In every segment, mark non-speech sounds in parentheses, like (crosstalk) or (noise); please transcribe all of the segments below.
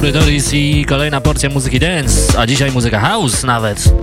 Dobry Doris i kolejna porcja muzyki dance, a dzisiaj muzyka house nawet.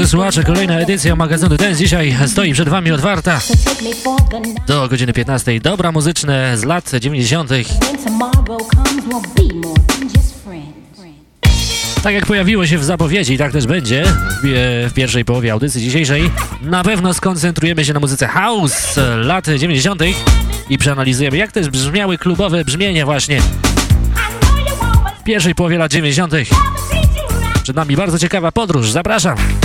Drodzy słuchacze, kolejna edycja magazynu Dance dzisiaj stoi przed Wami otwarta do godziny 15. Dobra muzyczne z lat 90. Tak jak pojawiło się w zapowiedzi, tak też będzie w, pierwszej połowie audycji dzisiejszej. Na pewno skoncentrujemy się na muzyce house lat 90. i przeanalizujemy, jak też brzmiały klubowe brzmienia właśnie w pierwszej połowie lat 90. Przed nami bardzo ciekawa podróż, zapraszam!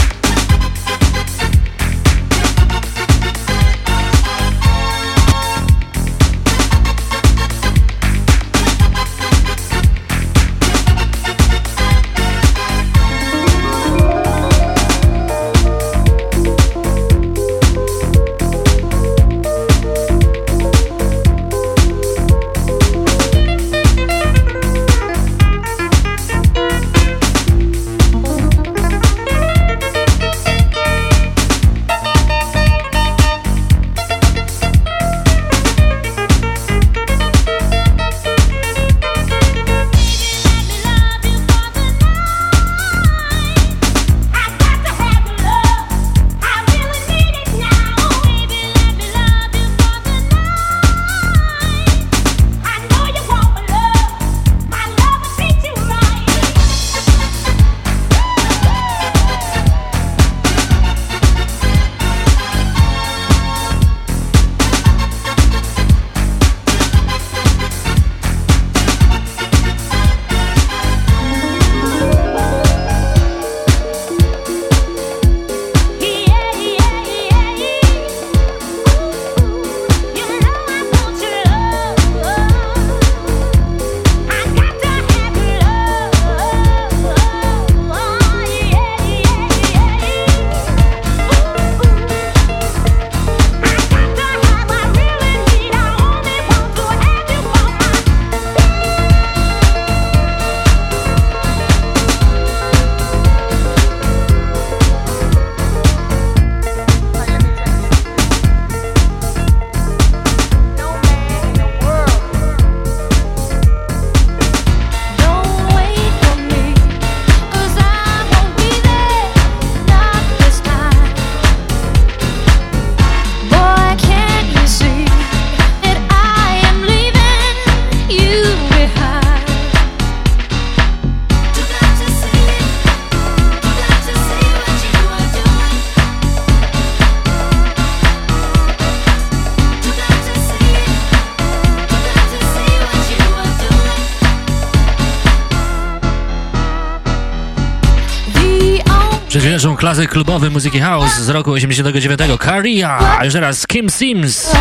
Wielką klasy klubowy muzyki house z roku 89. Caria, a już teraz Kim Sims,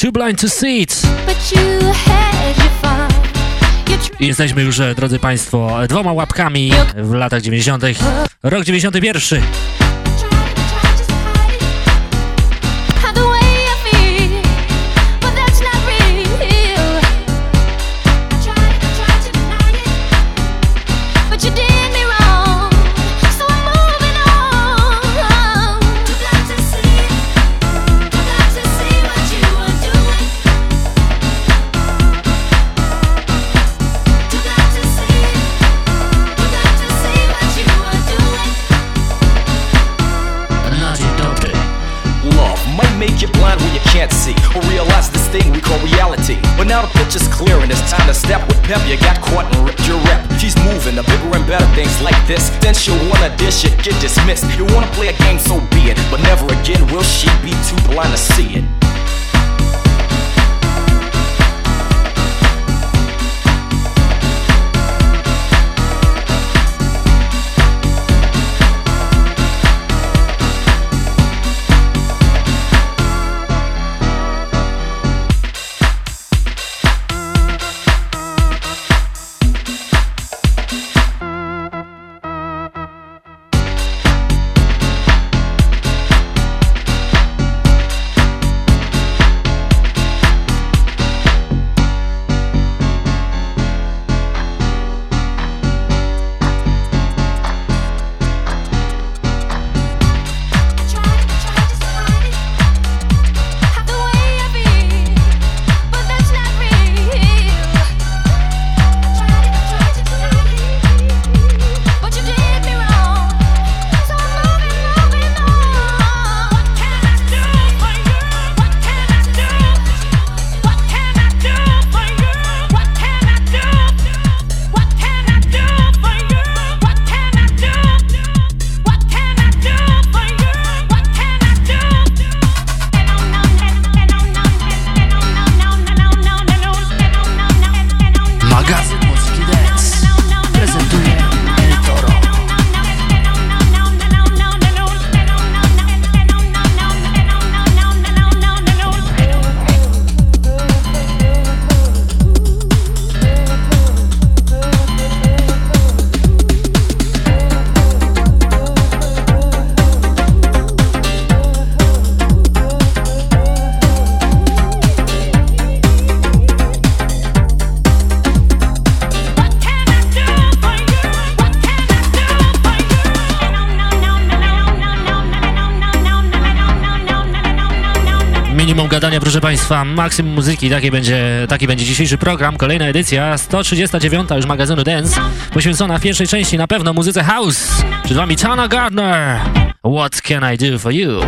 Too Blind to See It. I jesteśmy już, e, drodzy Państwo, dwoma łapkami w latach 90. Rok 91. Pep, you got caught and ripped your rep. She's moving to bigger and better things like this. Then she'll wanna dish it, get dismissed. You wanna play a game, so be it. But never again will she be too blind to see proszę Państwa, maksimum muzyki, taki będzie, taki będzie dzisiejszy program, kolejna edycja, 139 już magazynu Dance, poświęcona w pierwszej części na pewno muzyce house. Przed Wami Tana Gardner, What Can I Do For You?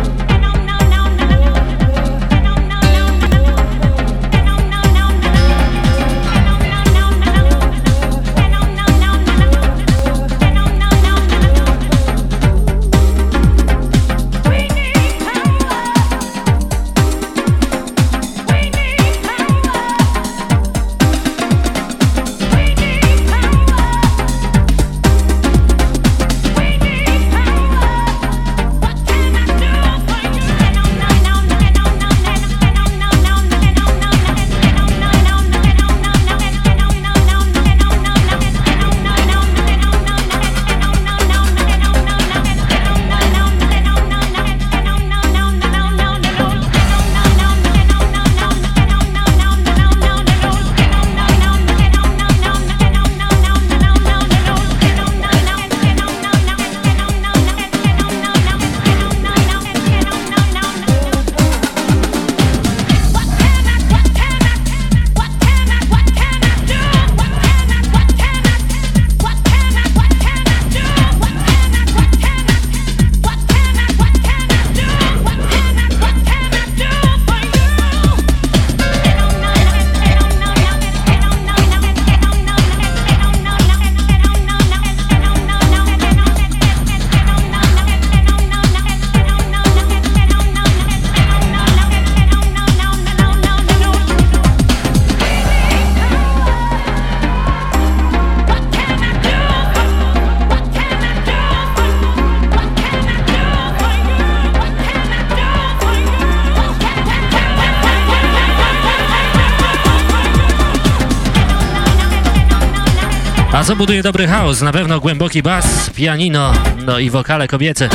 Co buduje dobry chaos? Na pewno głęboki bas, pianino, no i wokale kobiece.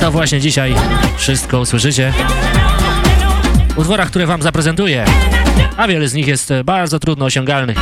To właśnie dzisiaj wszystko usłyszycie utworach, które wam zaprezentuję, a wiele z nich jest bardzo trudno osiągalnych.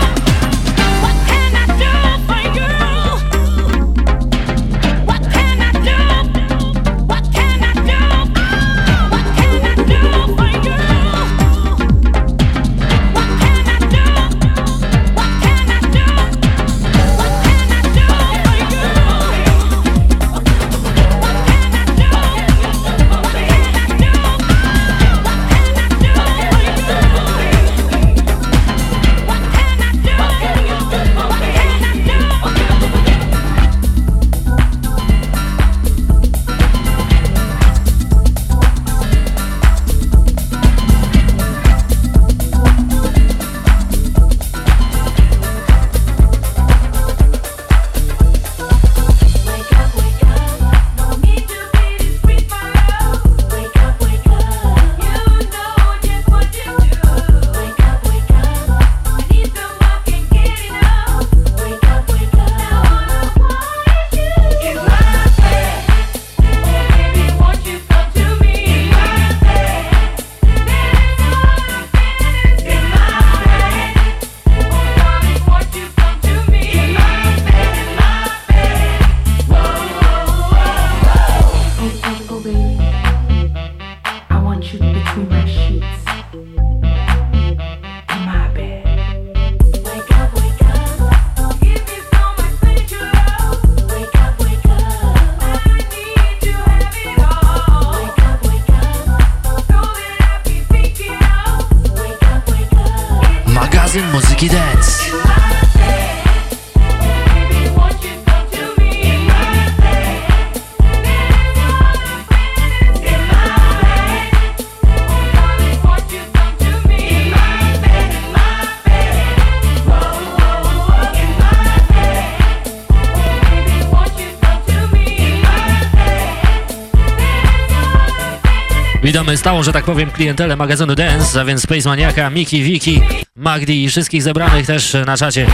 Stałą, że tak powiem, klientelę magazynu Dance, a więc Space Maniaka, Miki, Wiki, Magdi i wszystkich zebranych też na czacie.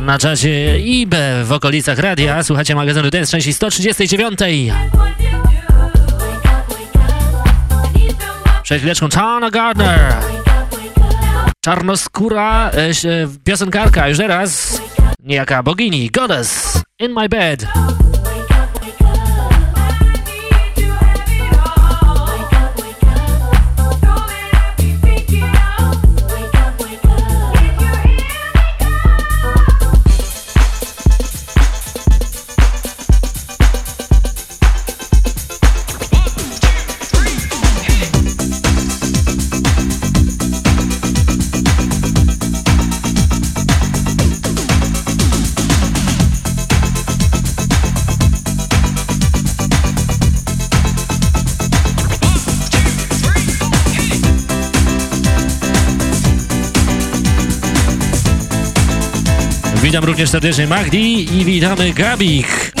Na czacie IBE w okolicach radia słuchacie magazynu Dance części 139. Przed chwileczką Tana Gardner. Czarnoskóra e, piosenkarka, już teraz niejaka bogini, Goddess, In My Bed. Witam również serdecznie Magdi i witamy Gabik.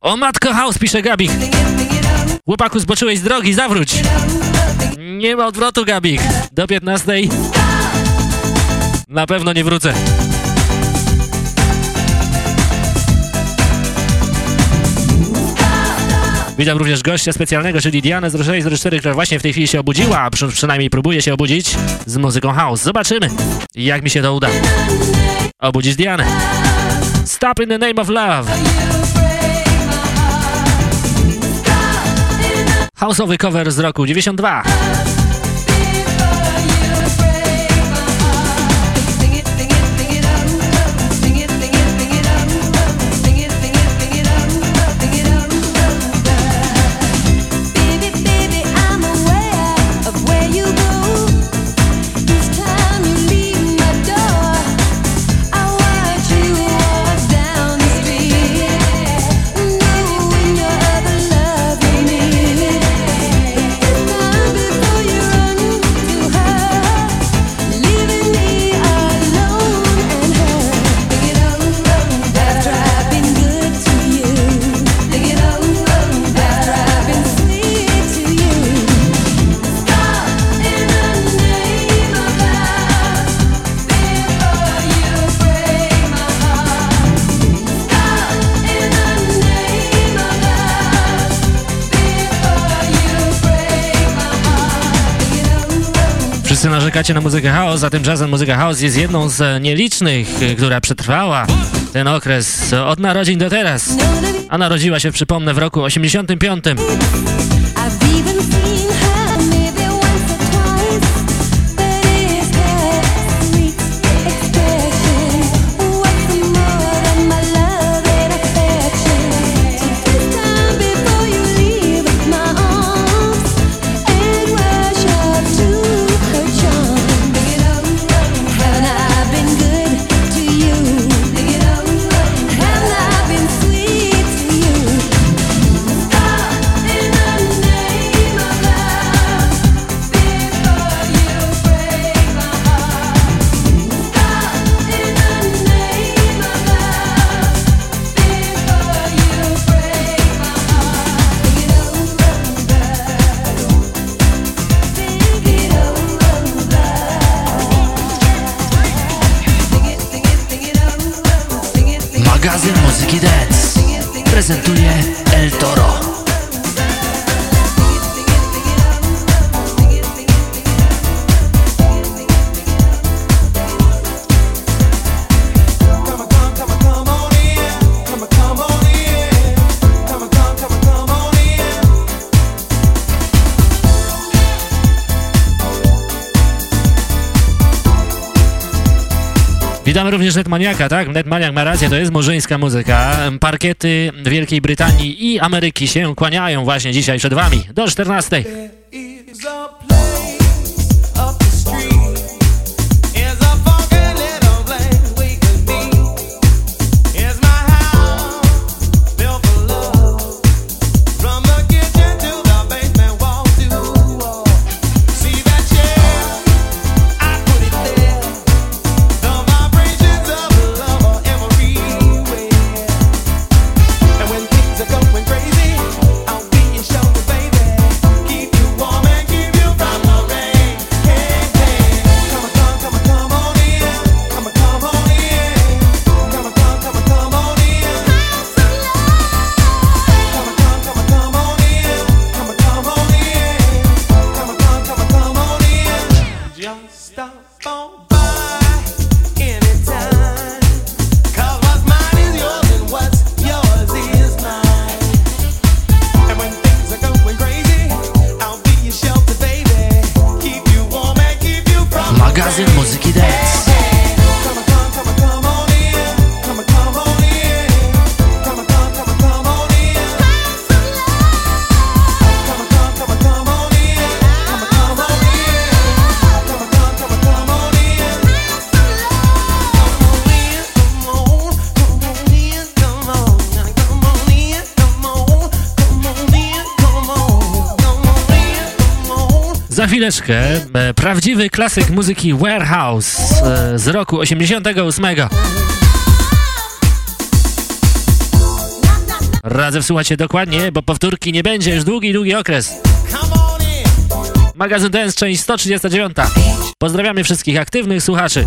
O matko house, pisze Gabik. Chłopaku, zboczyłeś z drogi, zawróć. Nie ma odwrotu, Gabik. Do 15. Na pewno nie wrócę. Witam również gościa specjalnego, czyli Dianę z 0604, która właśnie w tej chwili się obudziła, a przy, przynajmniej próbuje się obudzić z muzyką house. Zobaczymy, jak mi się to uda. Obudzić Dianę. Stop in the name of love. Houseowy cover z roku 92. Narzekacie na muzykę house, a tymczasem muzyka house jest jedną z nielicznych, która przetrwała ten okres od narodzin do teraz. A narodziła się, przypomnę, w roku 85. Witamy również Netmaniaka, tak? Netmaniak ma rację, to jest murzyńska muzyka. Parkiety Wielkiej Brytanii i Ameryki się kłaniają właśnie dzisiaj przed wami. Do 14. chwileczkę. E, prawdziwy klasyk muzyki Warehouse e, z roku 88. Radzę wsłuchać się dokładnie, bo powtórki nie będzie już długi, długi okres. Magazyn Dance, część 139. Pozdrawiamy wszystkich aktywnych słuchaczy.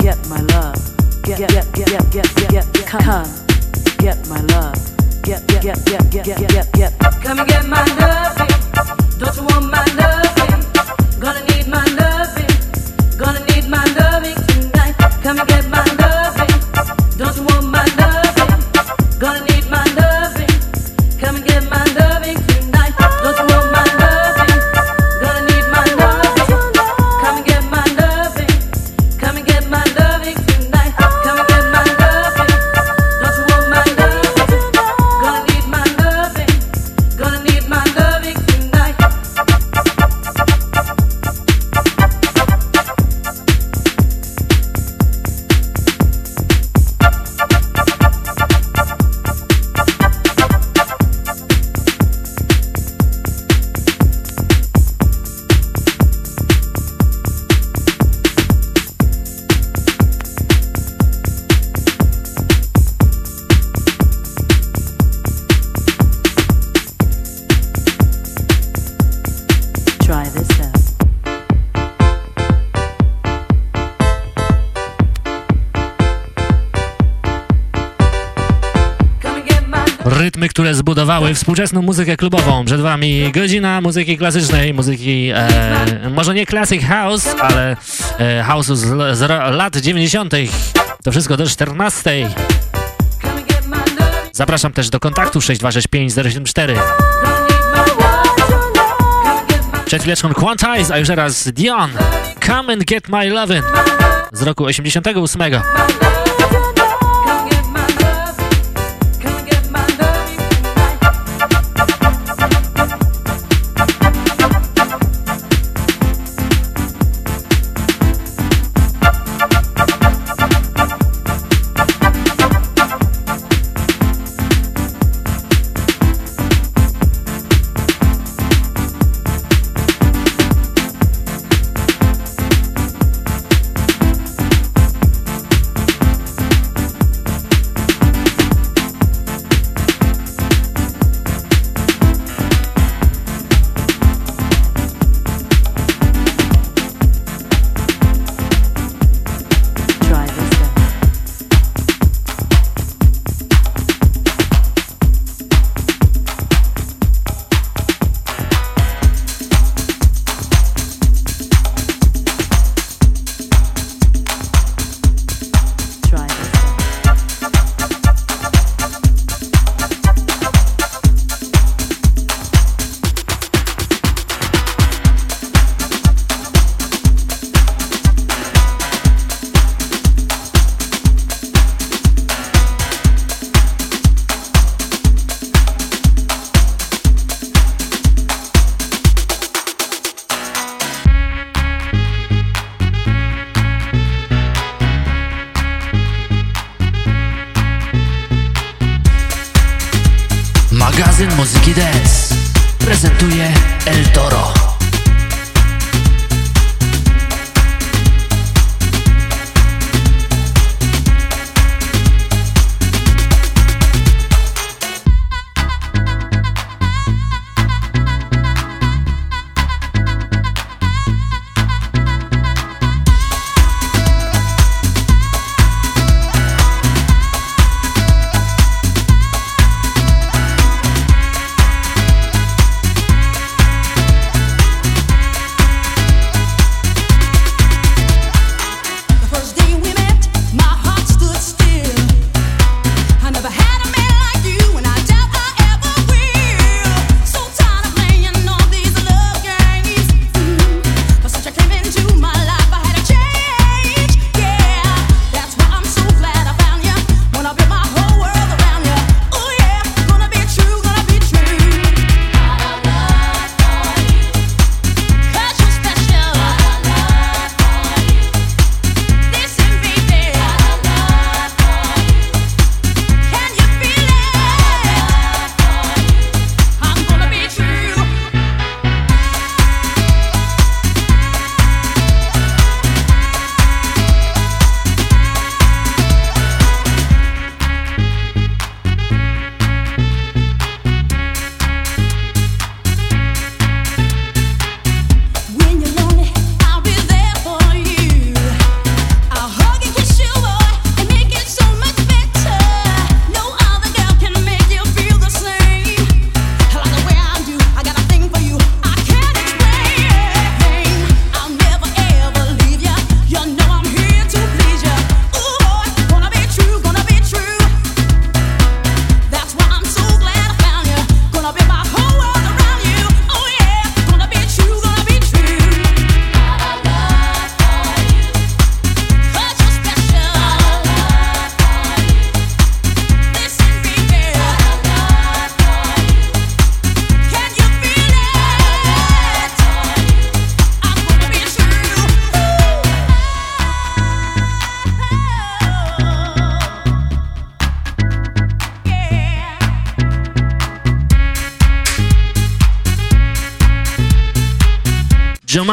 get my love, get get get get get get get come, get my love, get get get get get get get get come and get my love, don't you want my love? Zbudowały współczesną muzykę klubową. Przed wami godzina muzyki klasycznej, muzyki e, może nie classic house, ale e, house'u z, z, lat 90. To wszystko do 14. Zapraszam też do kontaktu 6265 Przed chwileczką Quantize, a już teraz Dion. Come and get my lovin' z roku 88.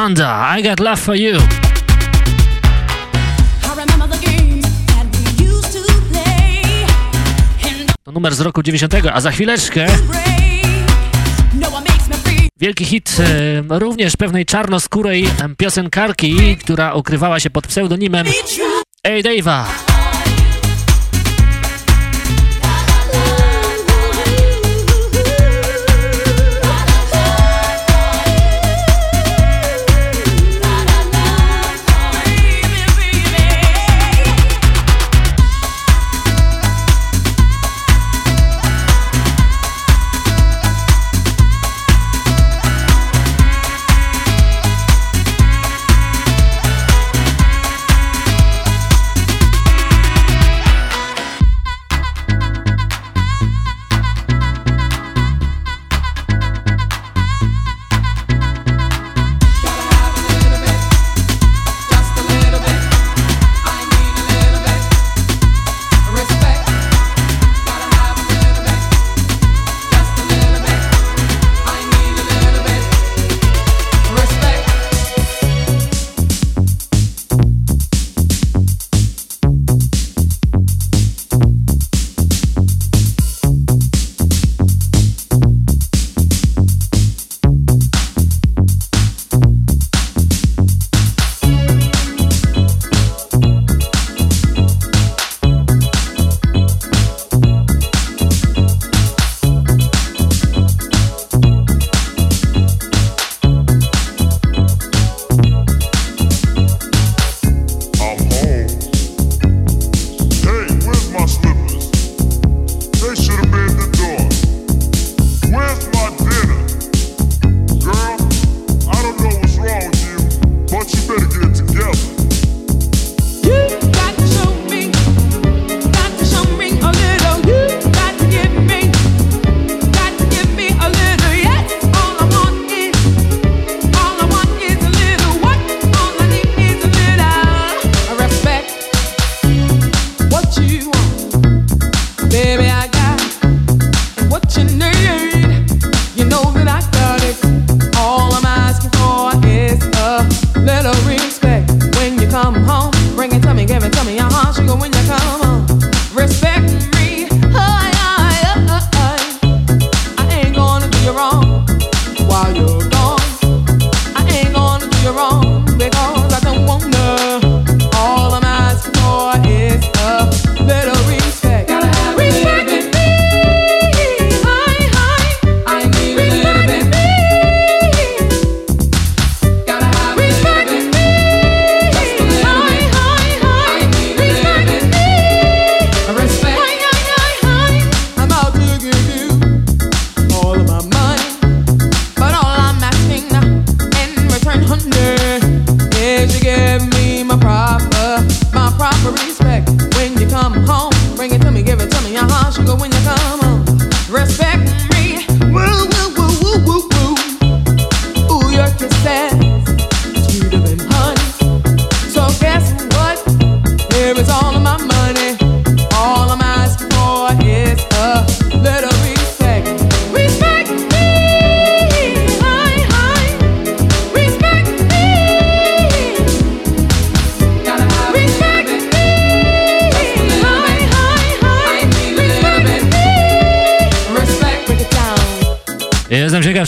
Jomanda, I got love for you. To numer z roku 90, a za chwileczkę wielki hit e, również pewnej czarnoskórej piosenkarki, która ukrywała się pod pseudonimem A. Dave'a.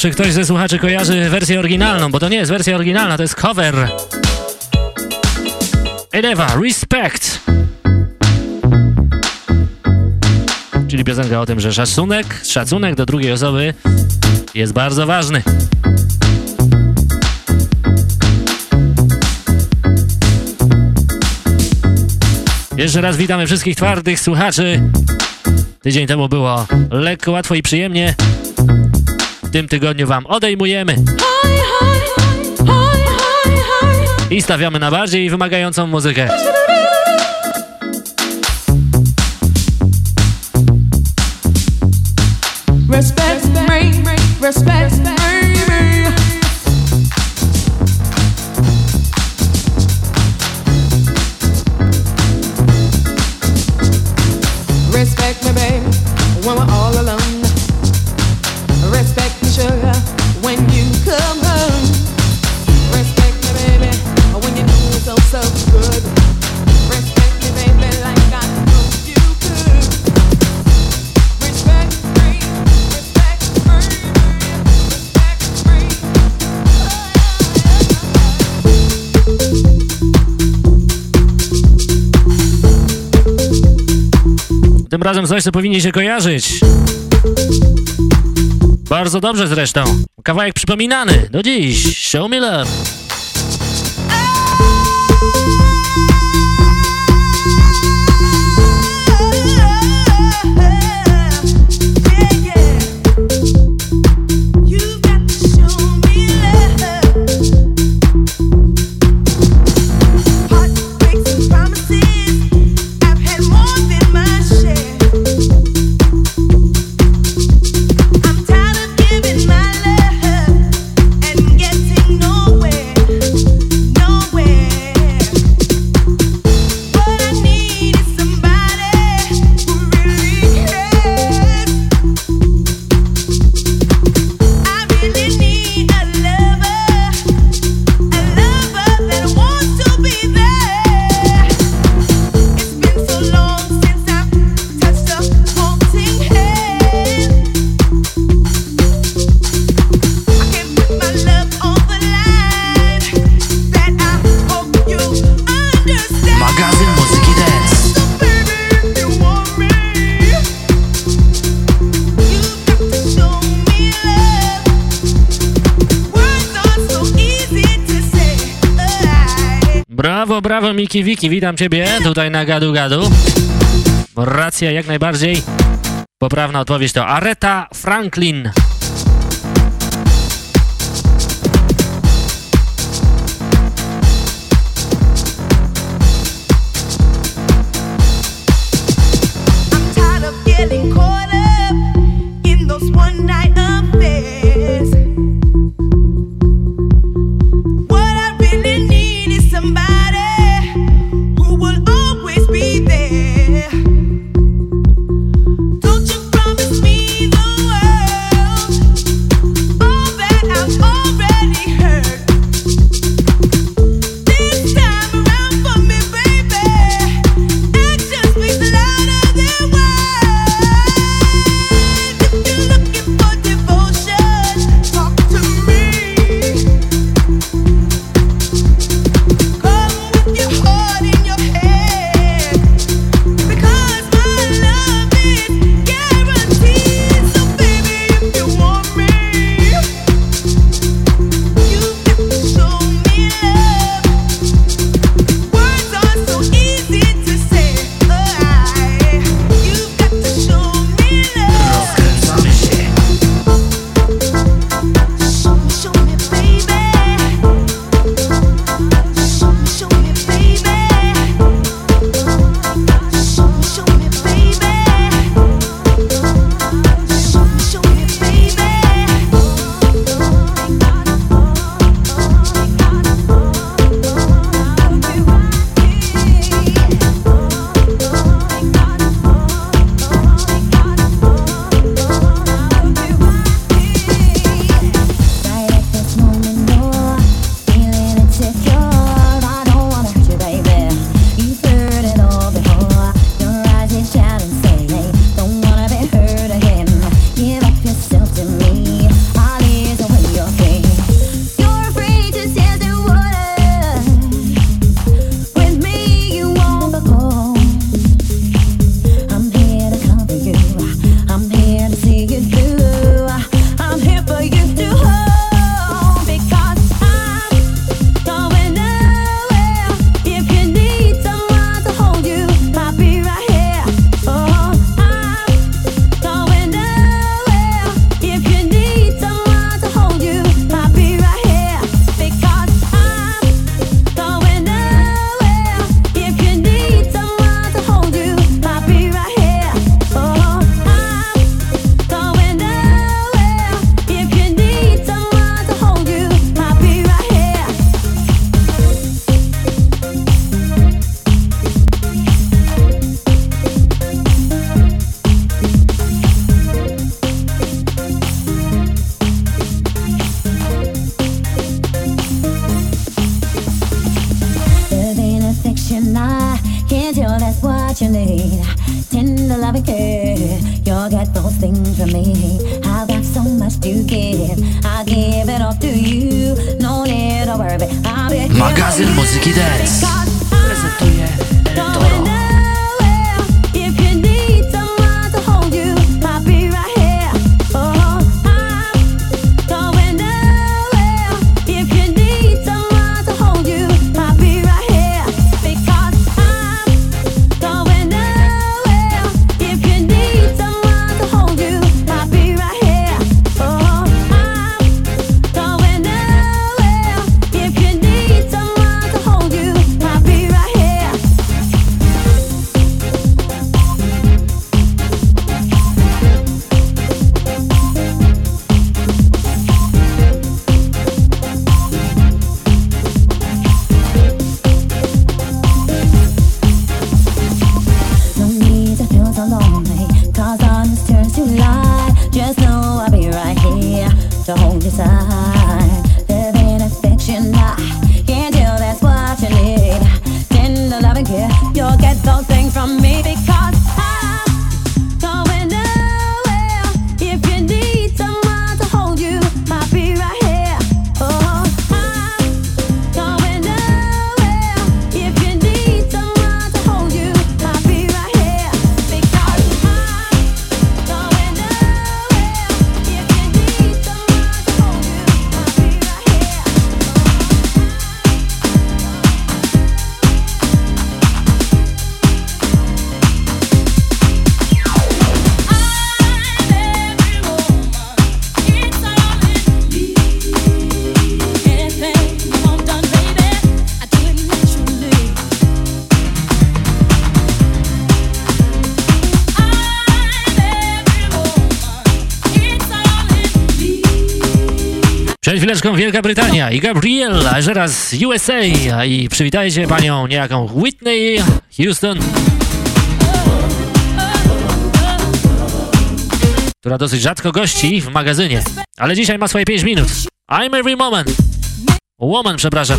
Czy ktoś ze słuchaczy kojarzy wersję oryginalną, bo to nie jest wersja oryginalna, to jest cover. Eleva, Respect. Czyli piosenka o tym, że szacunek, szacunek do drugiej osoby jest bardzo ważny. Jeszcze raz witamy wszystkich twardych słuchaczy. Tydzień temu było lekko, łatwo i przyjemnie w tym tygodniu Wam odejmujemy. I stawiamy na bardziej wymagającą muzykę. Respect respect. Respect Tym razem coś, co powinni się kojarzyć. Bardzo dobrze zresztą. Kawałek przypominany do dziś. Show me love. Brawo Miki Wiki, witam Ciebie tutaj na Gadu Gadu. Racja jak najbardziej. Poprawna odpowiedź to Areta Franklin. Wielka Brytania i Gabriel, a teraz USA i przywitajcie panią niejaką Whitney Houston, która dosyć rzadko gości w magazynie, ale dzisiaj ma swoje 5 minut. I'm every moment. Woman, przepraszam.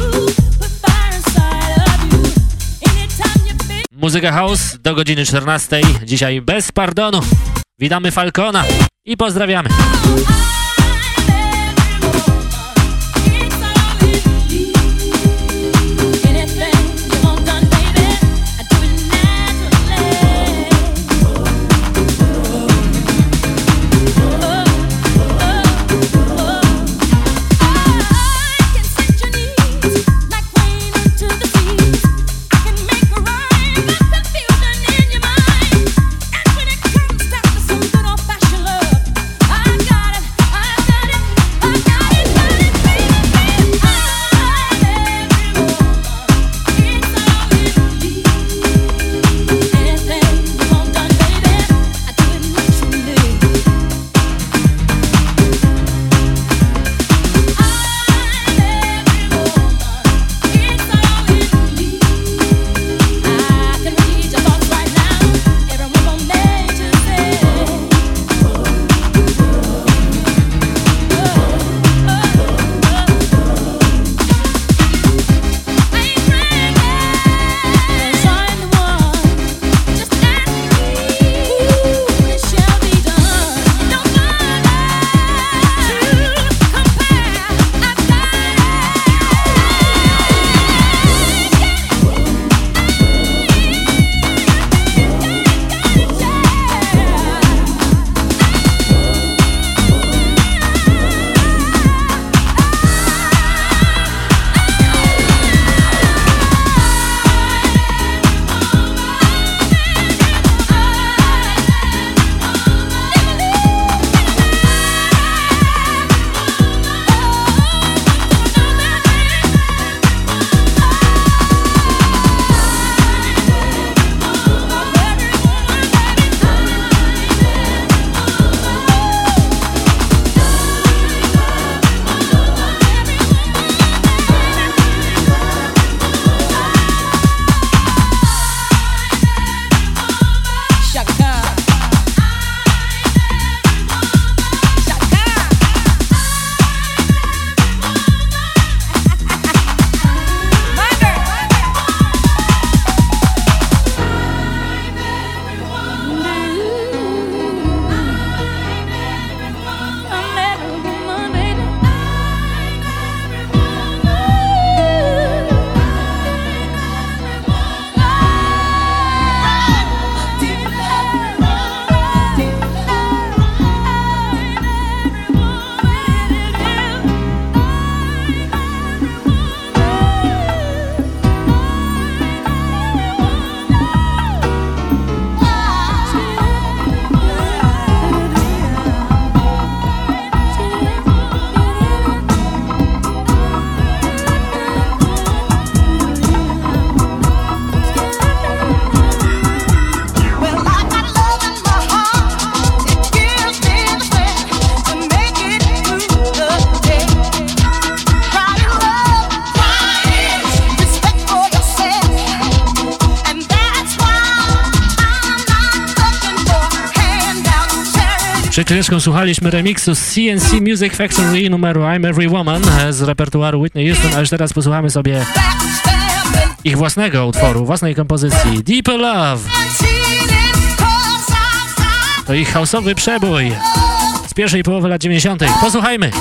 Muzyka house do godziny 14. Dzisiaj bez pardonu. Witamy Falcona i pozdrawiamy. Chwileczką słuchaliśmy remiksu z CNC Music Factory numeru I'm Every Woman z repertuaru Whitney Houston, a już teraz posłuchamy sobie ich własnego utworu, własnej kompozycji Deeper Love. To ich houseowy przebój z pierwszej połowy lat 90. Posłuchajmy!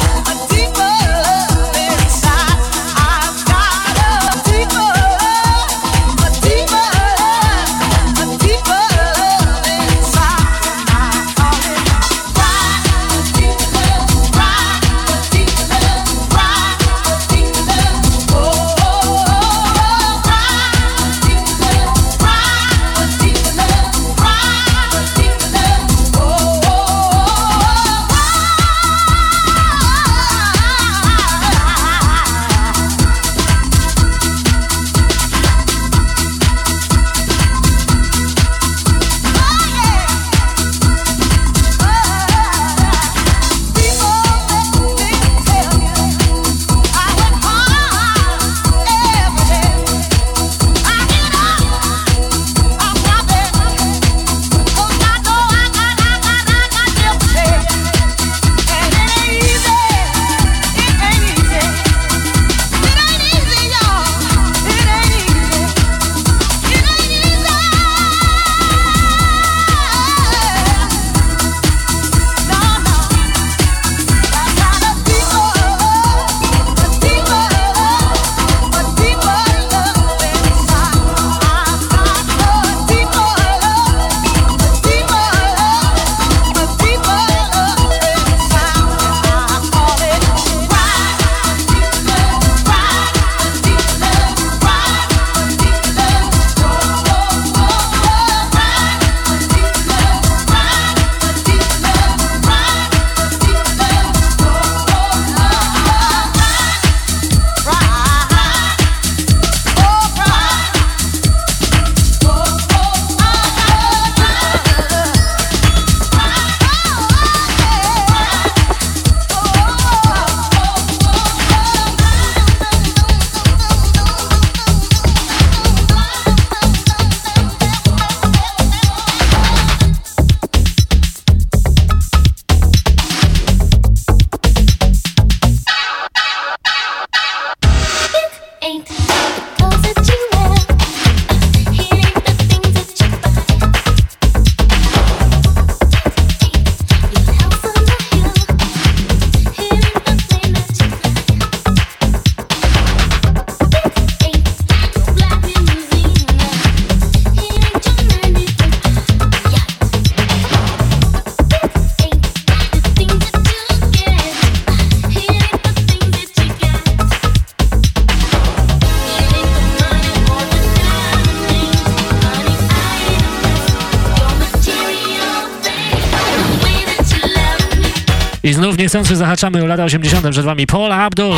Niechcący zahaczamy o lata 80. Przed wami Paula Abdul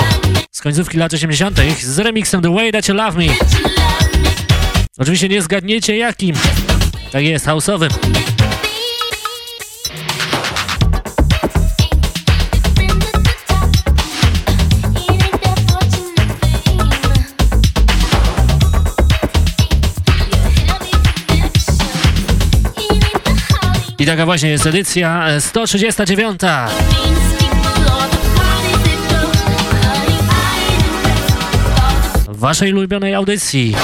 z końcówki lat 80. z remixem The Way That You Love Me. Oczywiście nie zgadniecie jakim. Tak jest, house'owym. I taka właśnie jest edycja 139. waszej ulubionej audycji.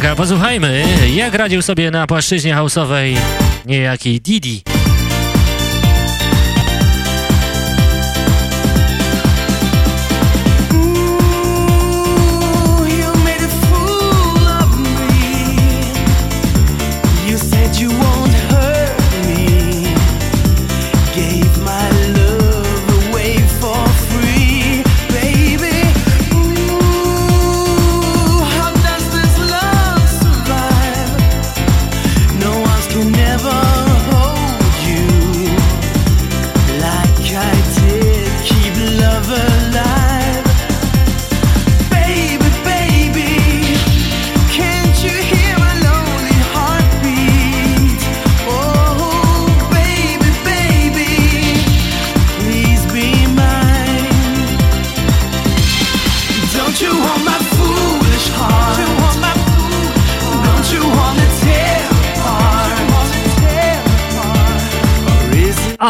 Niespodzianka, posłuchajmy, jak radził sobie na płaszczyźnie hausowej niejaki Didi.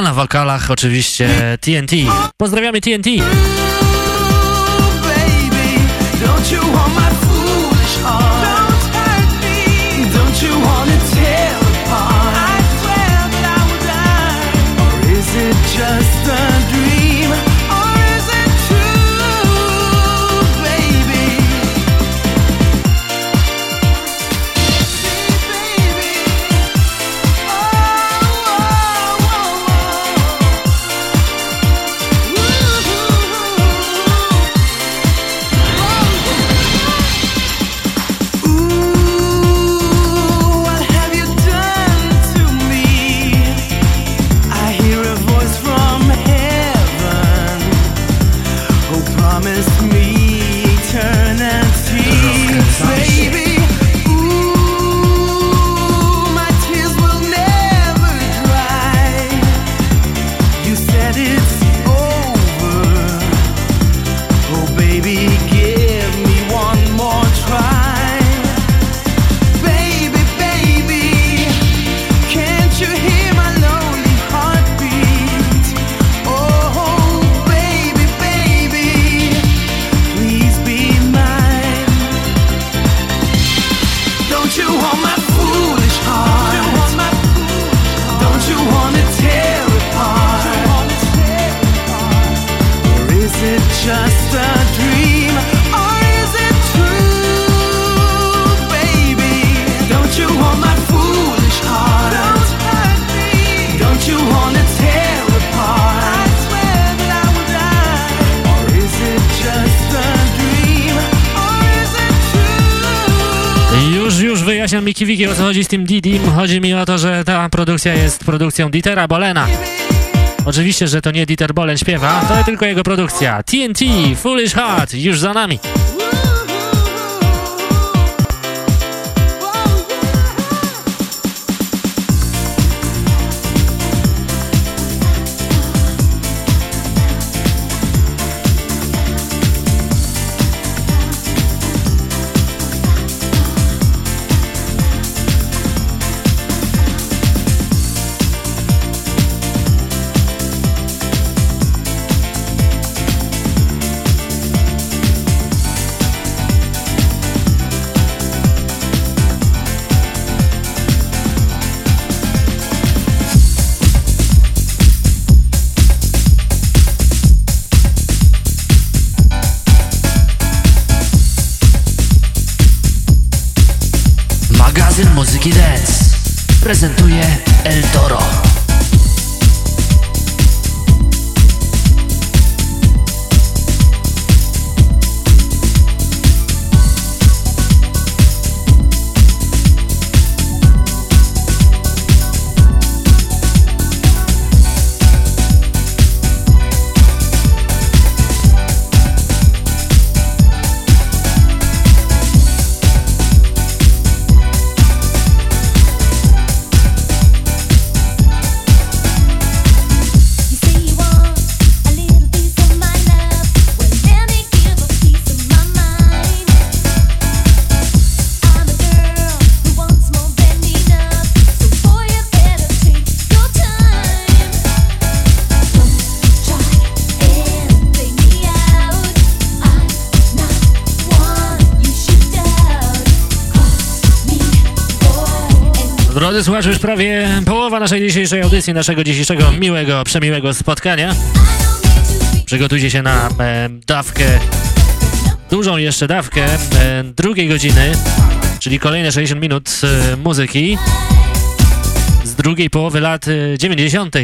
Na wokalach oczywiście TNT. Pozdrawiamy TNT! Miki Wiki, o co chodzi z tym Didim? Chodzi mi o to, że ta produkcja jest produkcją Dietera Bolena. Oczywiście, że to nie Dieter Bolen śpiewa, to tylko jego produkcja. TNT, Foolish Heart, już za nami. Słuchacze, już prawie połowa naszej dzisiejszej audycji, naszego dzisiejszego miłego, przemiłego spotkania. Przygotujcie się na e, dawkę, dużą jeszcze dawkę e, drugiej godziny, czyli kolejne 60 minut e, muzyki z drugiej połowy lat 90.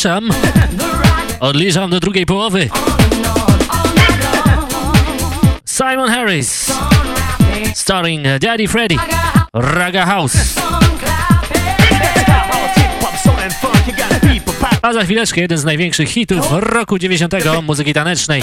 odliczam. Odliczam do drugiej połowy. Simon Harris. Starring Daddy Freddy. Raga House. A za chwileczkę jeden z największych hitów roku 90. muzyki tanecznej.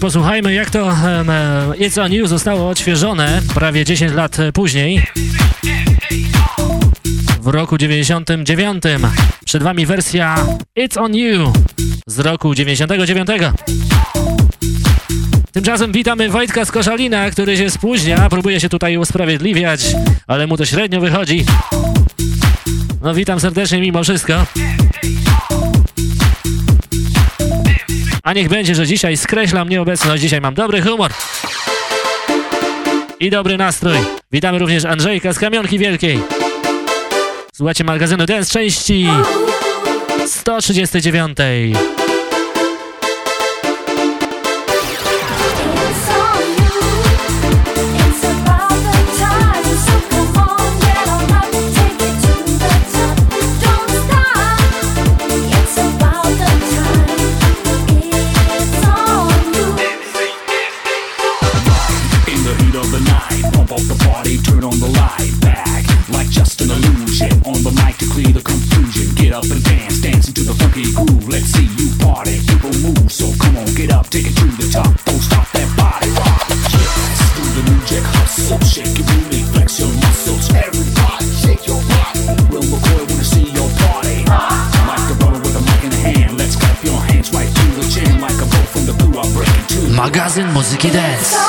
posłuchajmy jak to um, It's On You zostało odświeżone prawie 10 lat e, później. W roku 99. Przed Wami wersja It's On You z roku 99. Tymczasem witamy Wojtka z Koszalina, który się spóźnia, próbuje się tutaj usprawiedliwiać, ale mu to średnio wychodzi. No witam serdecznie mimo wszystko. A niech będzie, że dzisiaj skreślam nieobecność, dzisiaj mam dobry humor i dobry nastrój. Witamy również Andrzejka z Kamionki Wielkiej. Słuchajcie magazynu Dance części 139. Freaky Dance.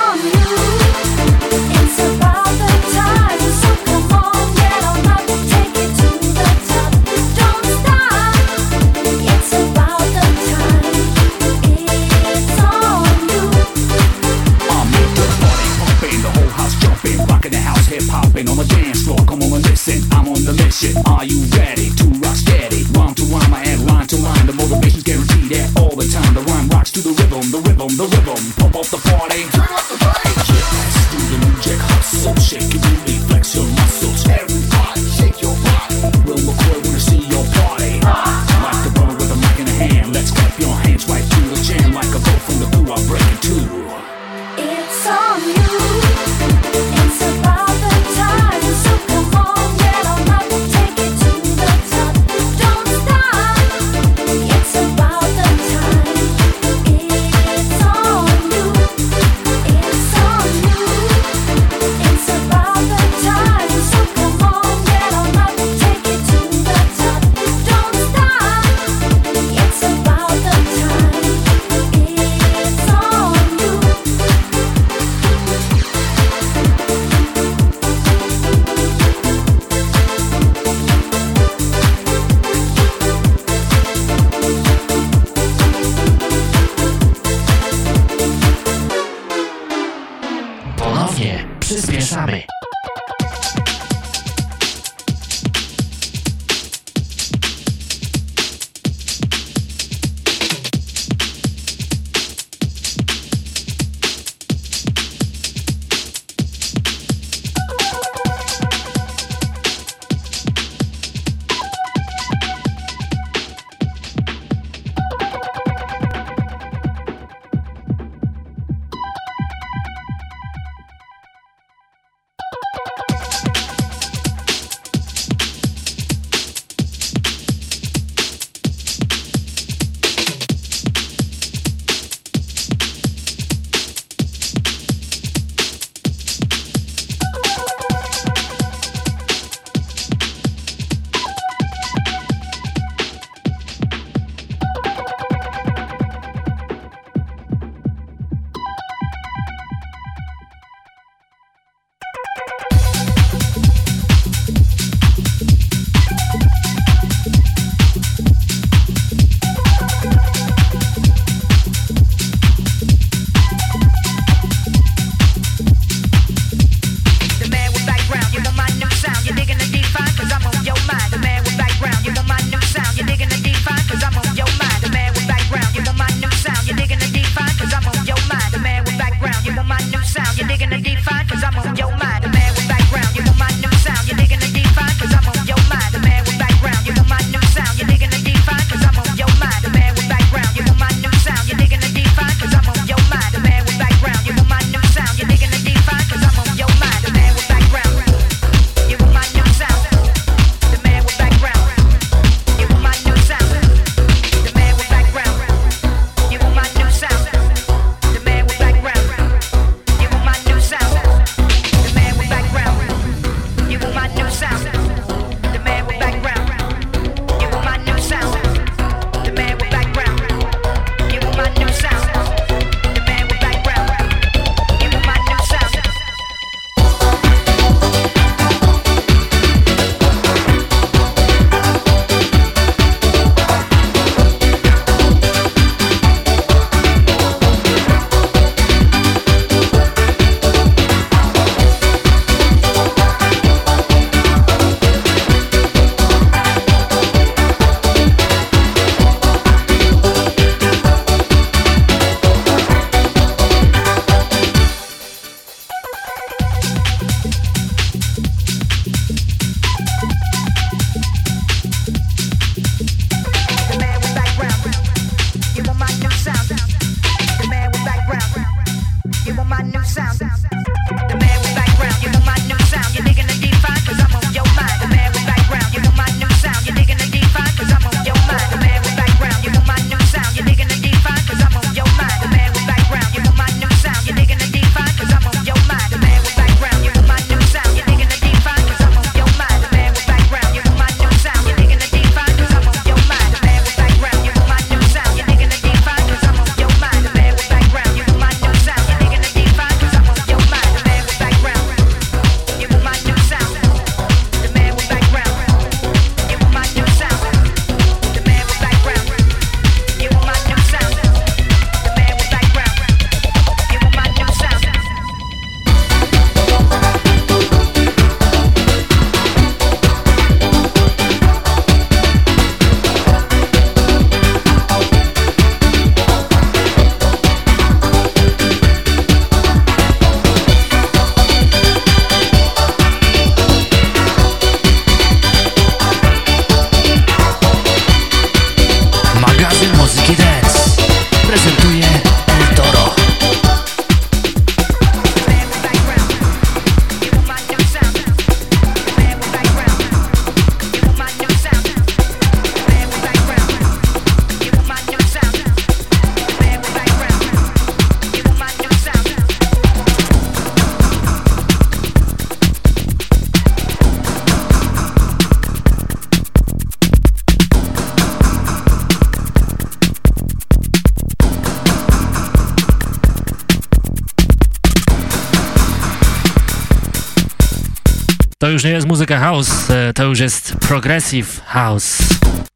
już nie jest muzyka house, e, to już jest progressive house,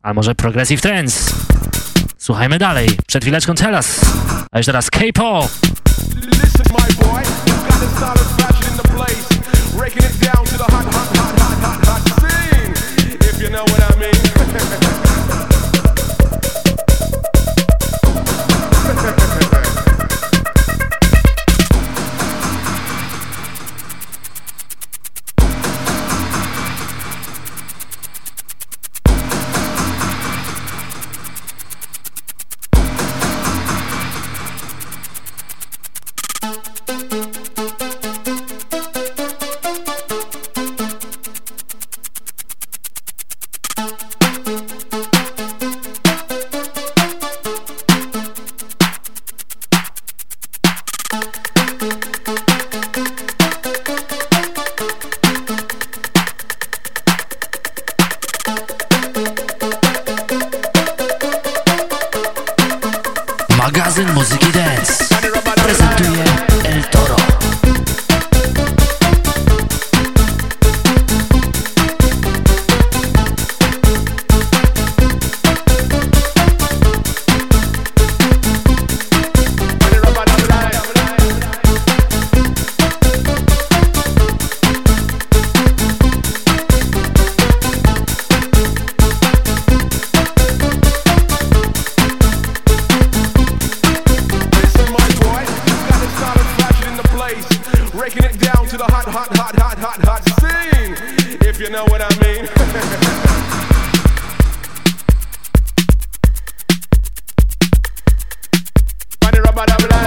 a może progressive trance. Słuchajmy dalej, przed chwileczką Telas, a jeszcze raz K-pop. Listen my boy, a in the place, breaking it down to the hot, hot. bada bla.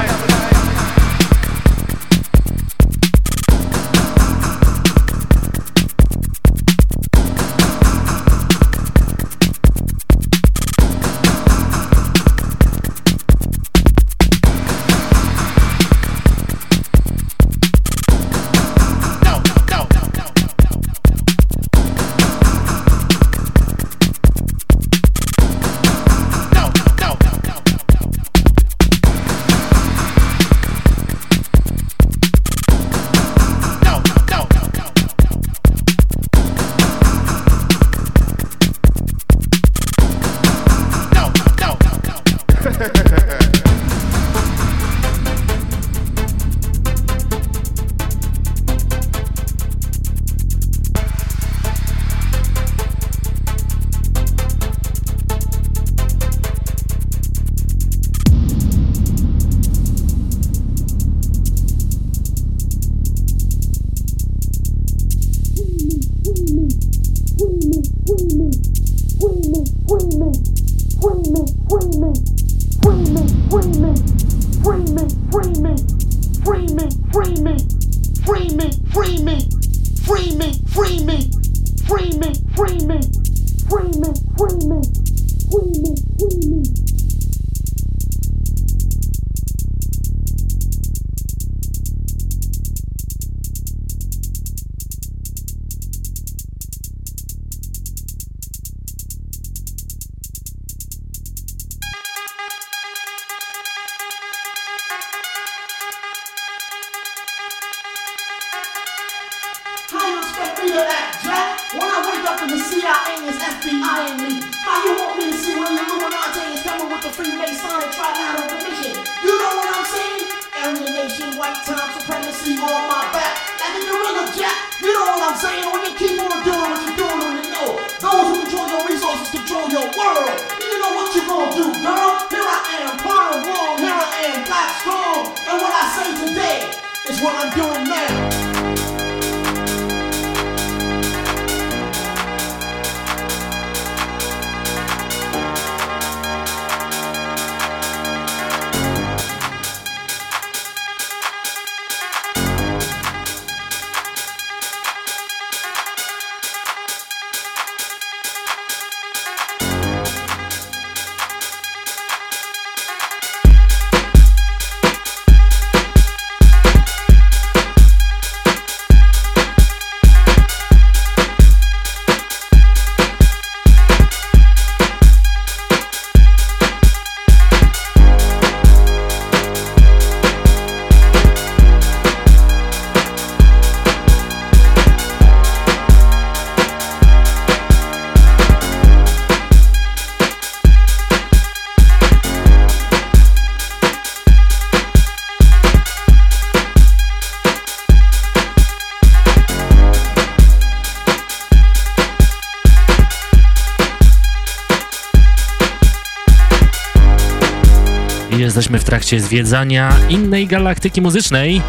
trakcie zwiedzania innej galaktyki muzycznej,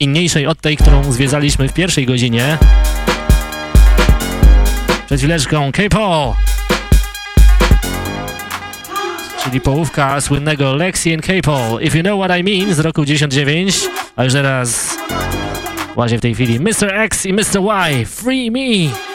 inniejszej od tej, którą zwiedzaliśmy w pierwszej godzinie. Przed chwileczką K-Po! Czyli połówka słynnego Lexi and K-Po, If You Know What I Mean z roku 1999, a już teraz właśnie w tej chwili Mr. X i Mr. Y, Free Me!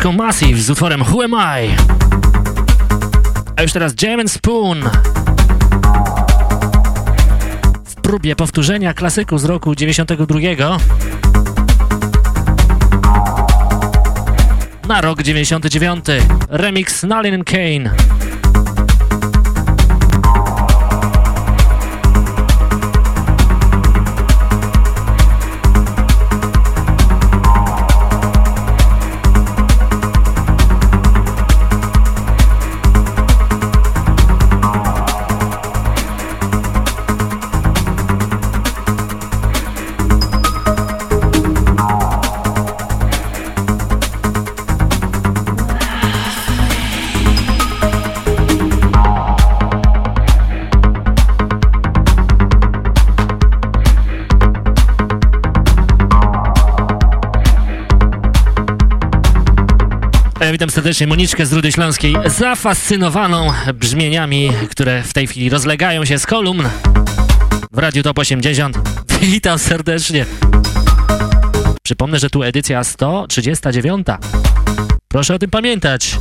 Chwileczką Massive z utworem Who Am I? A już teraz Jam and Spoon. W próbie powtórzenia klasyku z roku 92 na rok 99. Remix Nalin Kane. Witam serdecznie Moniczkę z Rudy Śląskiej, zafascynowaną brzmieniami, które w tej chwili rozlegają się z kolumn w Radiu Top 80. (laughs) Witam serdecznie. Przypomnę, że tu edycja 139. Proszę o tym pamiętać.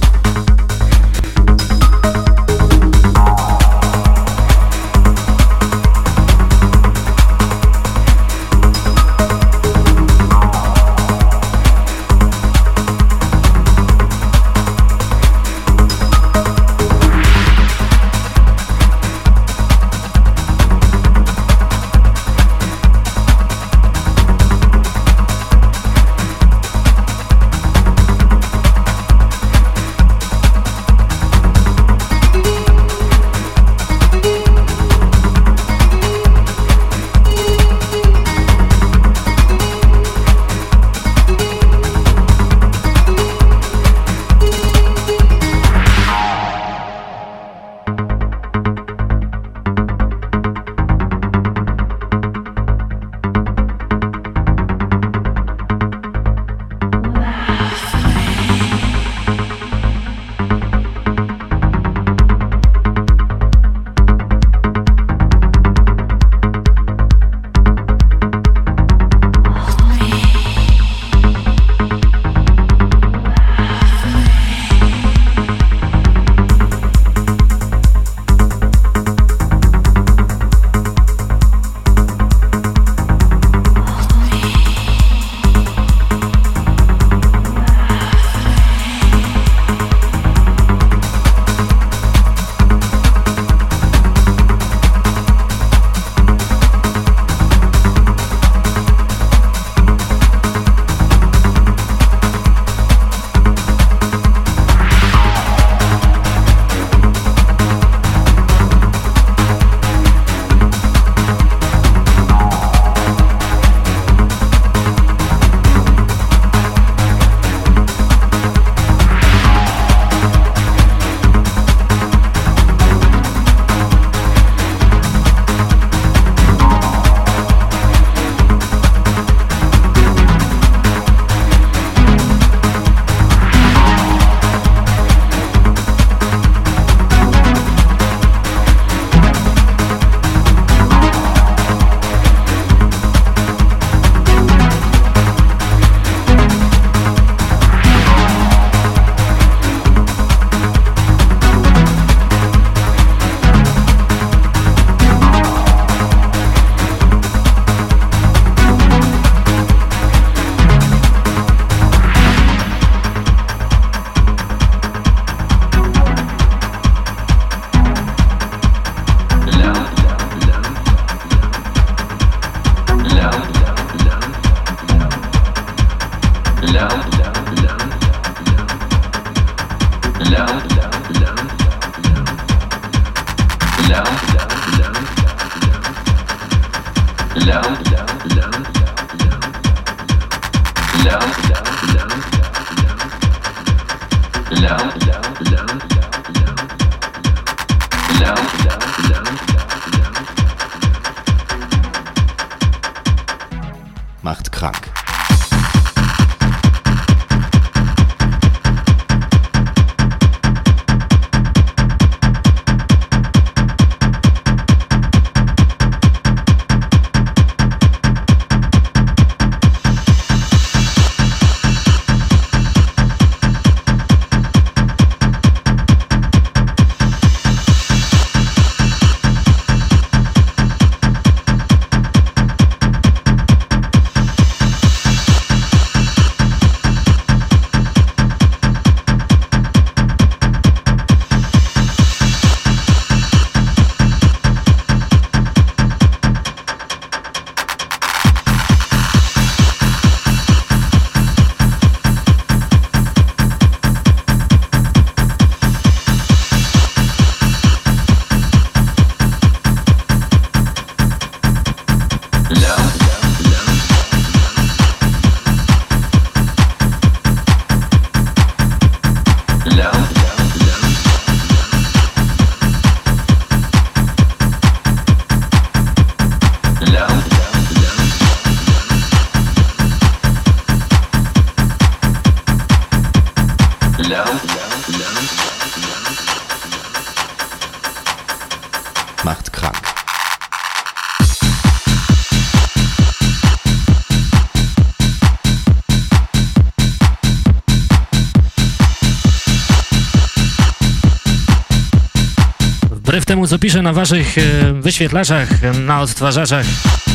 Wbrew temu, co pisze na waszych e, wyświetlaczach, e, na odtwarzaczach,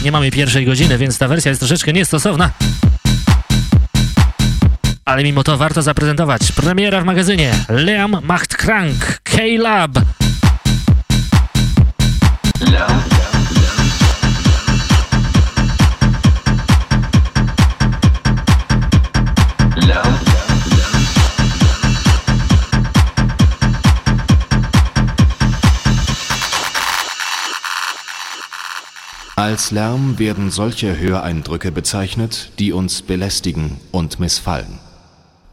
nie mamy pierwszej godziny, więc ta wersja jest troszeczkę niestosowna. Ale mimo to warto zaprezentować. Premiera w magazynie. Liam macht krank. K-Lab. Als Lärm werden solche Höreindrücke bezeichnet, die uns belästigen und missfallen.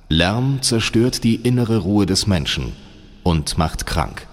Lärm zerstört die innere Ruhe des Menschen und macht krank.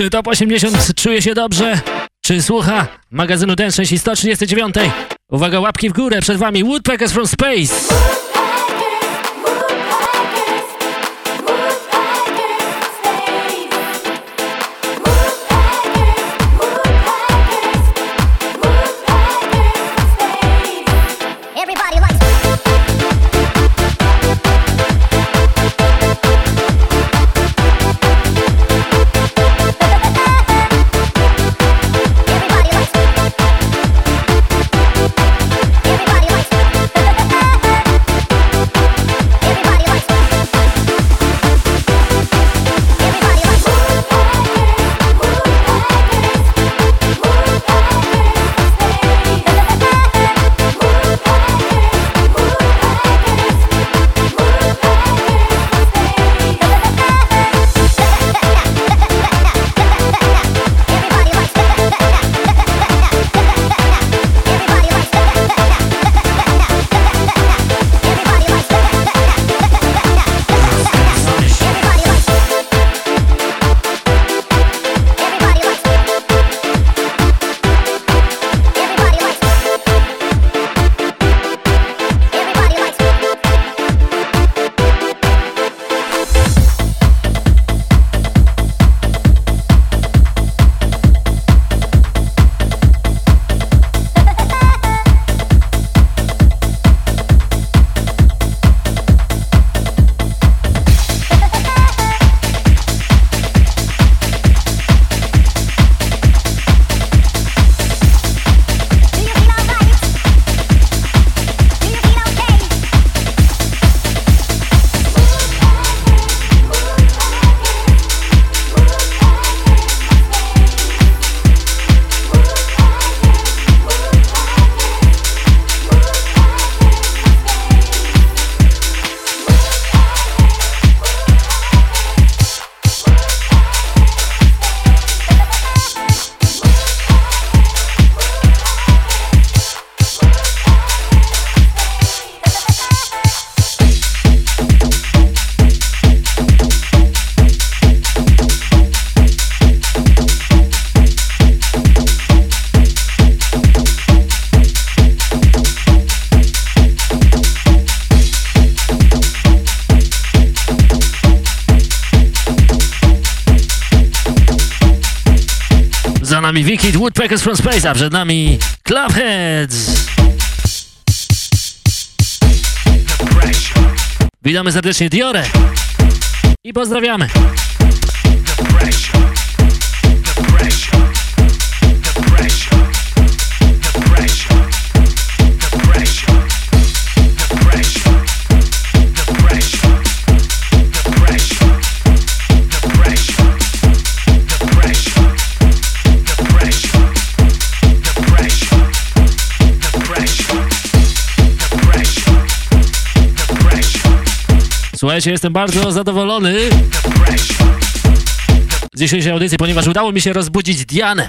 Czy Top 80 czuje się dobrze? Czy słucha magazynu Dance 6 i 139? Uwaga, łapki w górę, przed wami Woodpeckers from Space. Woodpeckers from Space, a przed nami Clubheads. Witamy serdecznie Diorę i pozdrawiamy. Słuchajcie, jestem bardzo zadowolony z dzisiejszej audycji, ponieważ udało mi się rozbudzić Dianę.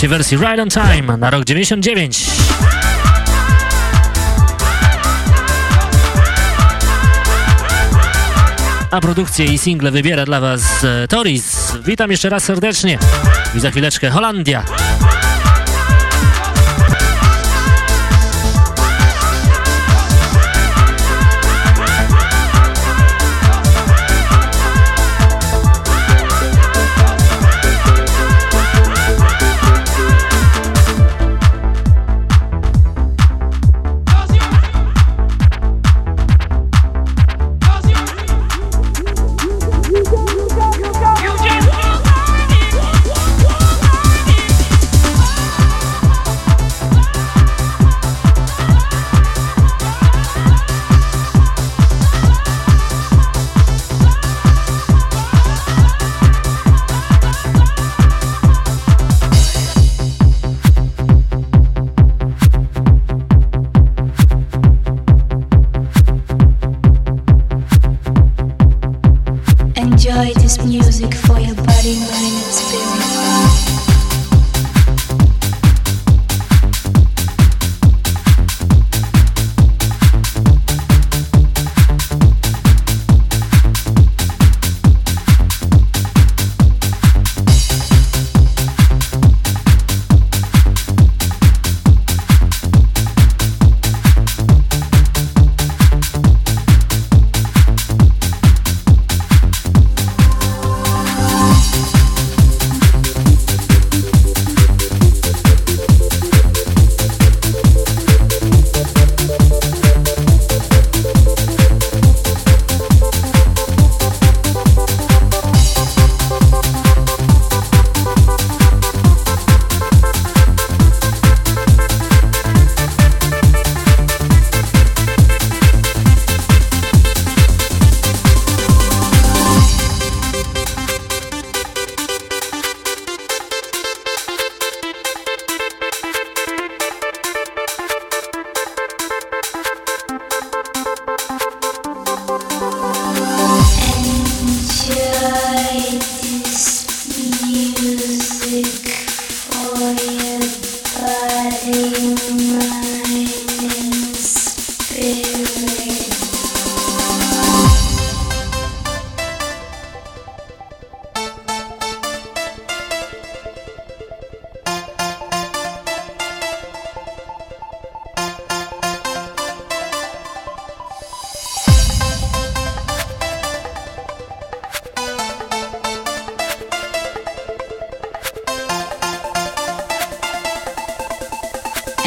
Słuchajcie wersji Right on Time na rok 99. A produkcję i single wybiera dla Was e, Toris. Witam jeszcze raz serdecznie. I za chwileczkę Holandia.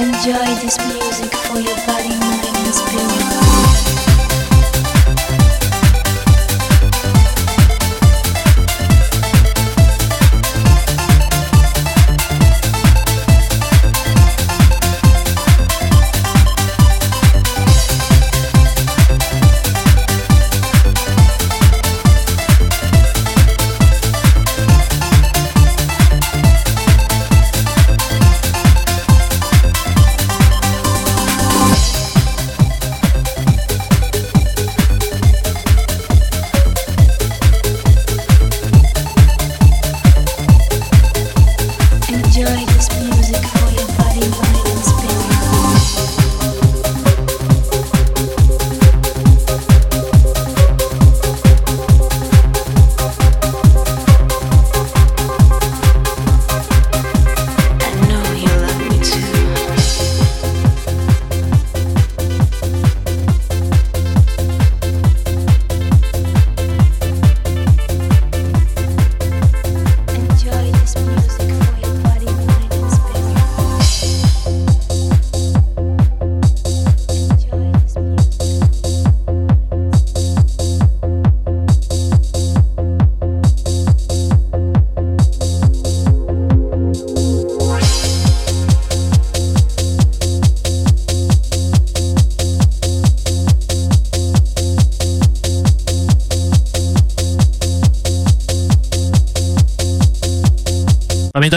Enjoy this music for your body, mind, and spirit.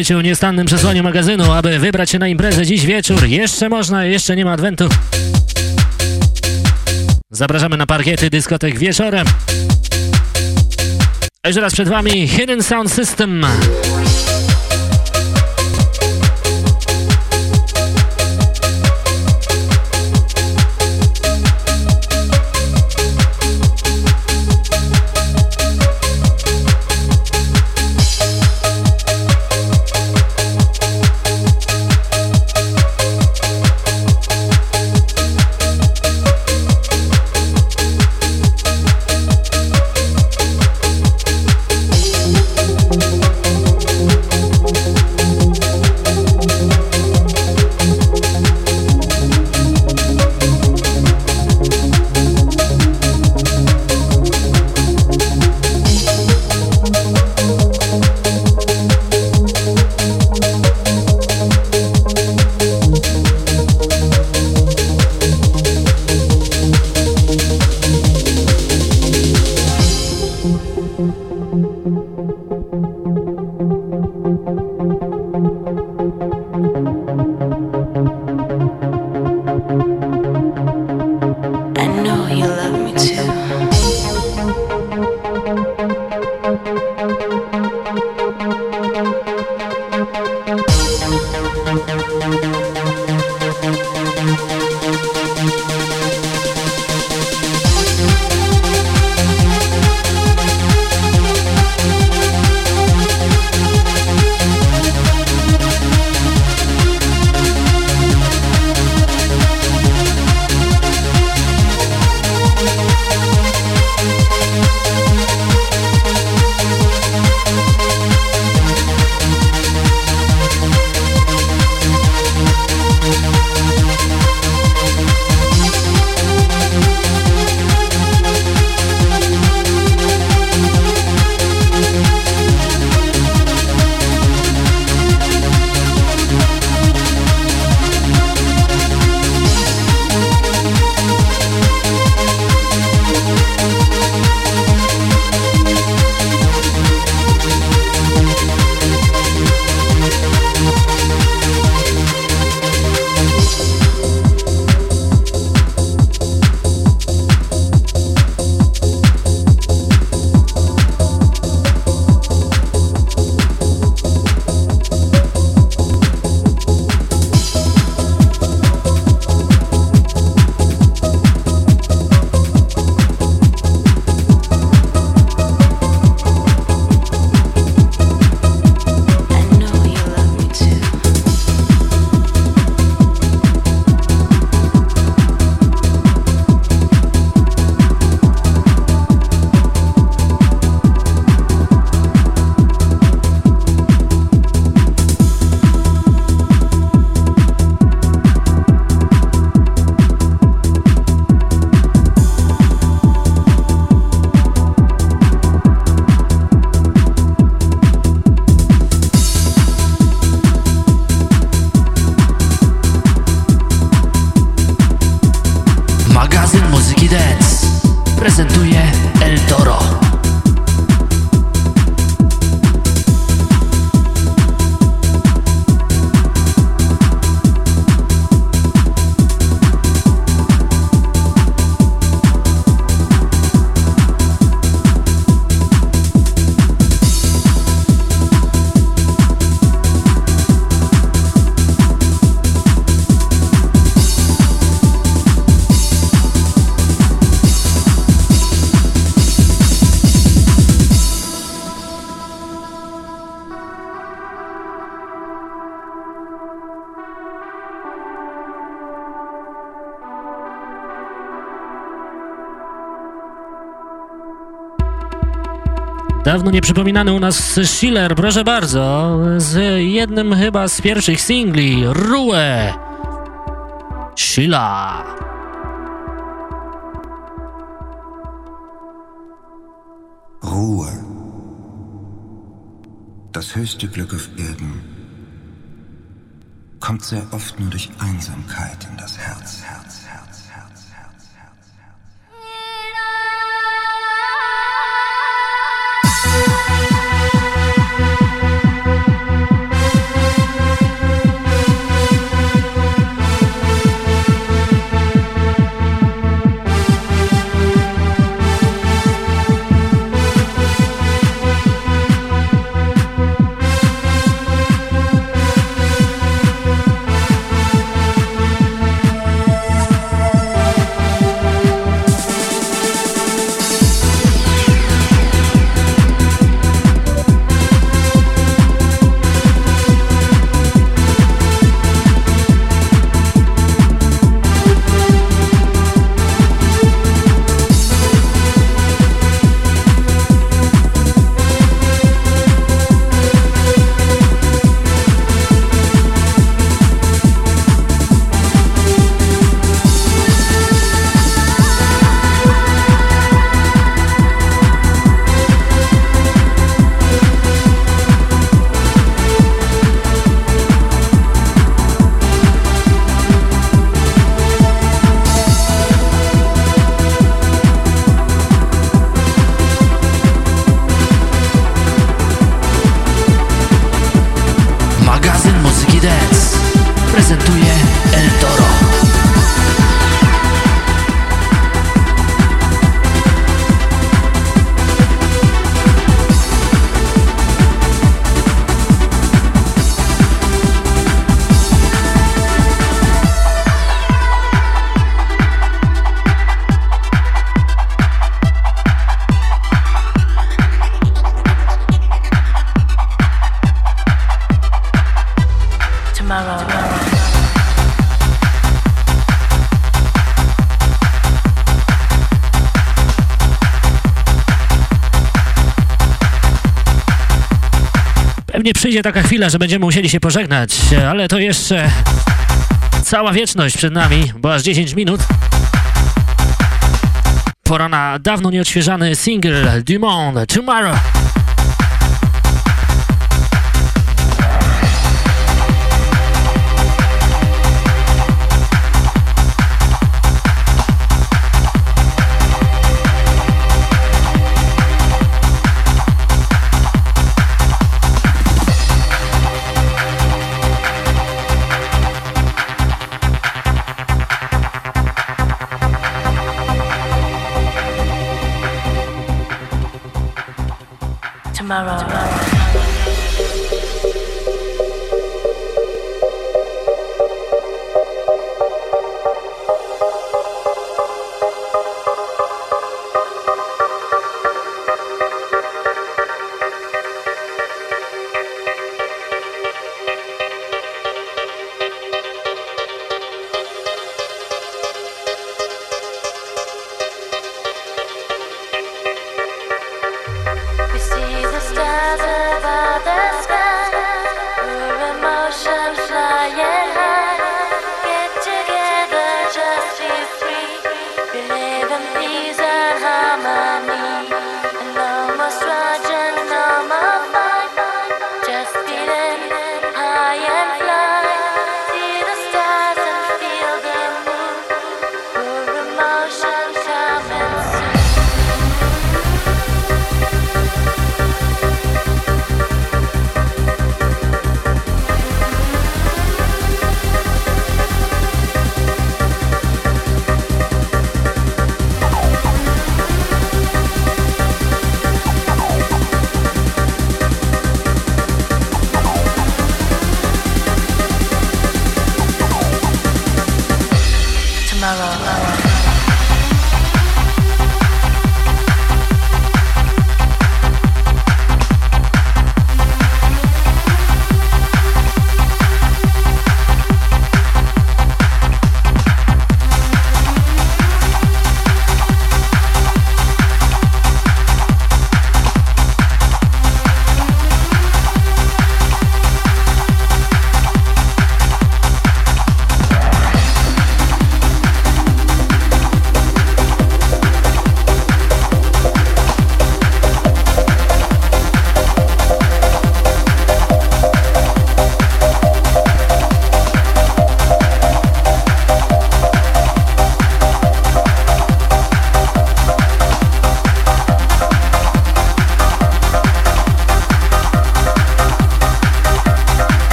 Pamiętajcie o niestannym przesłaniu magazynu, aby wybrać się na imprezę dziś wieczór. Jeszcze można, jeszcze nie ma adwentu. Zapraszamy na parkiety dyskotek wieczorem. A raz przed wami Hidden Sound System. Dawno nieprzypominany u nas Schiller, proszę bardzo, z jednym chyba z pierwszych singli, Ruhe. Schiller. Ruhe. Das höchste Glück auf Erden kommt sehr oft nur durch Einsamkeit przyjdzie taka chwila, że będziemy musieli się pożegnać, ale to jeszcze cała wieczność przed nami, bo aż 10 minut. Pora na dawno nieodświeżany single Du Monde Tomorrow.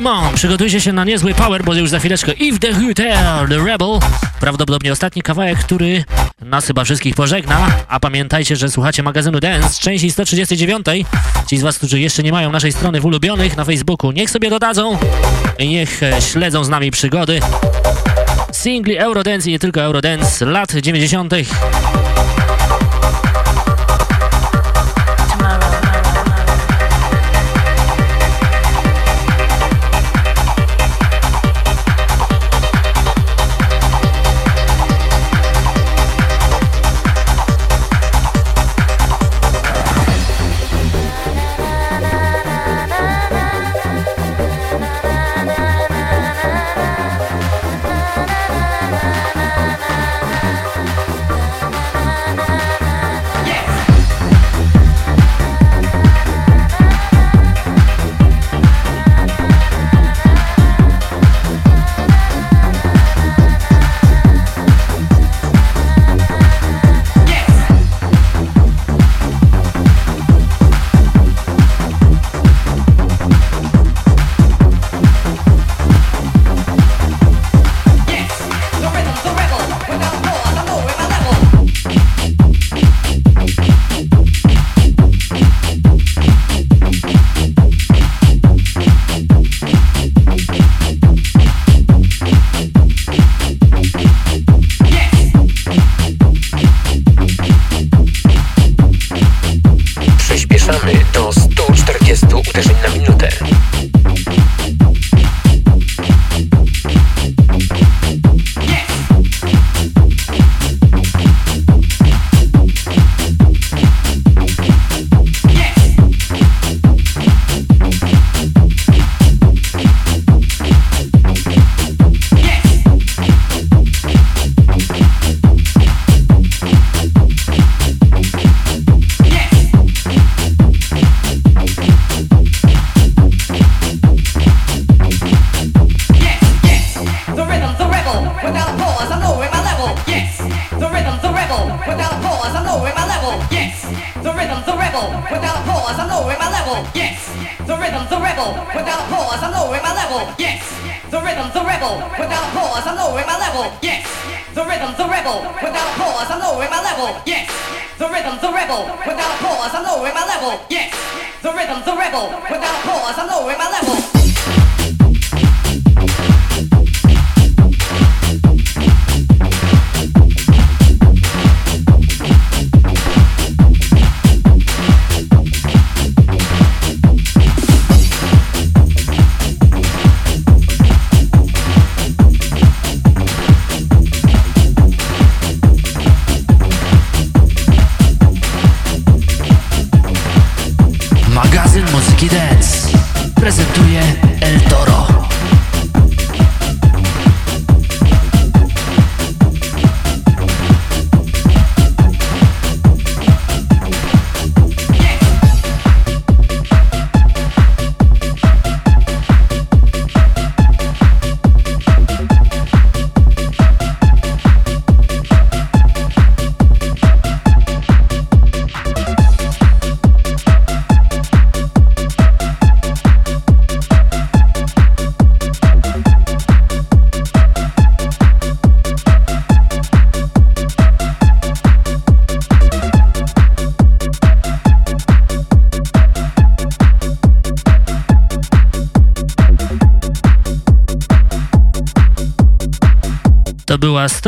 Dumont, przygotujcie się na niezły power, bo już za chwileczkę If the Hotel, The Rebel, prawdopodobnie ostatni kawałek, który nas chyba wszystkich pożegna, a pamiętajcie, że słuchacie magazynu Dance, części 139. Ci z was, którzy jeszcze nie mają naszej strony w ulubionych na Facebooku, niech sobie dodadzą. I niech e, śledzą z nami przygody. Singli Eurodance i nie tylko Eurodance lat 90.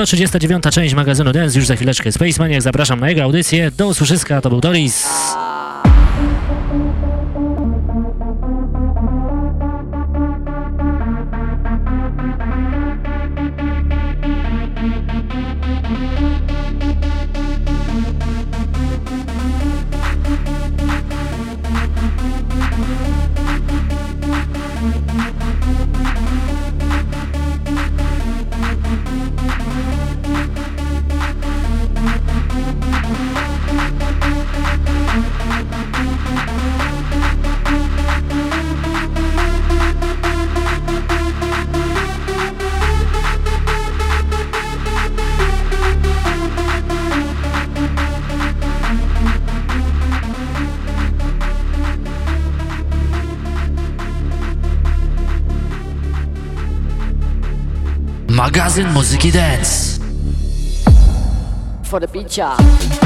139. część magazynu Dance, już za chwileczkę Spaceman, jak zapraszam na jego audycję. Do usłyszyska, to był Doris. For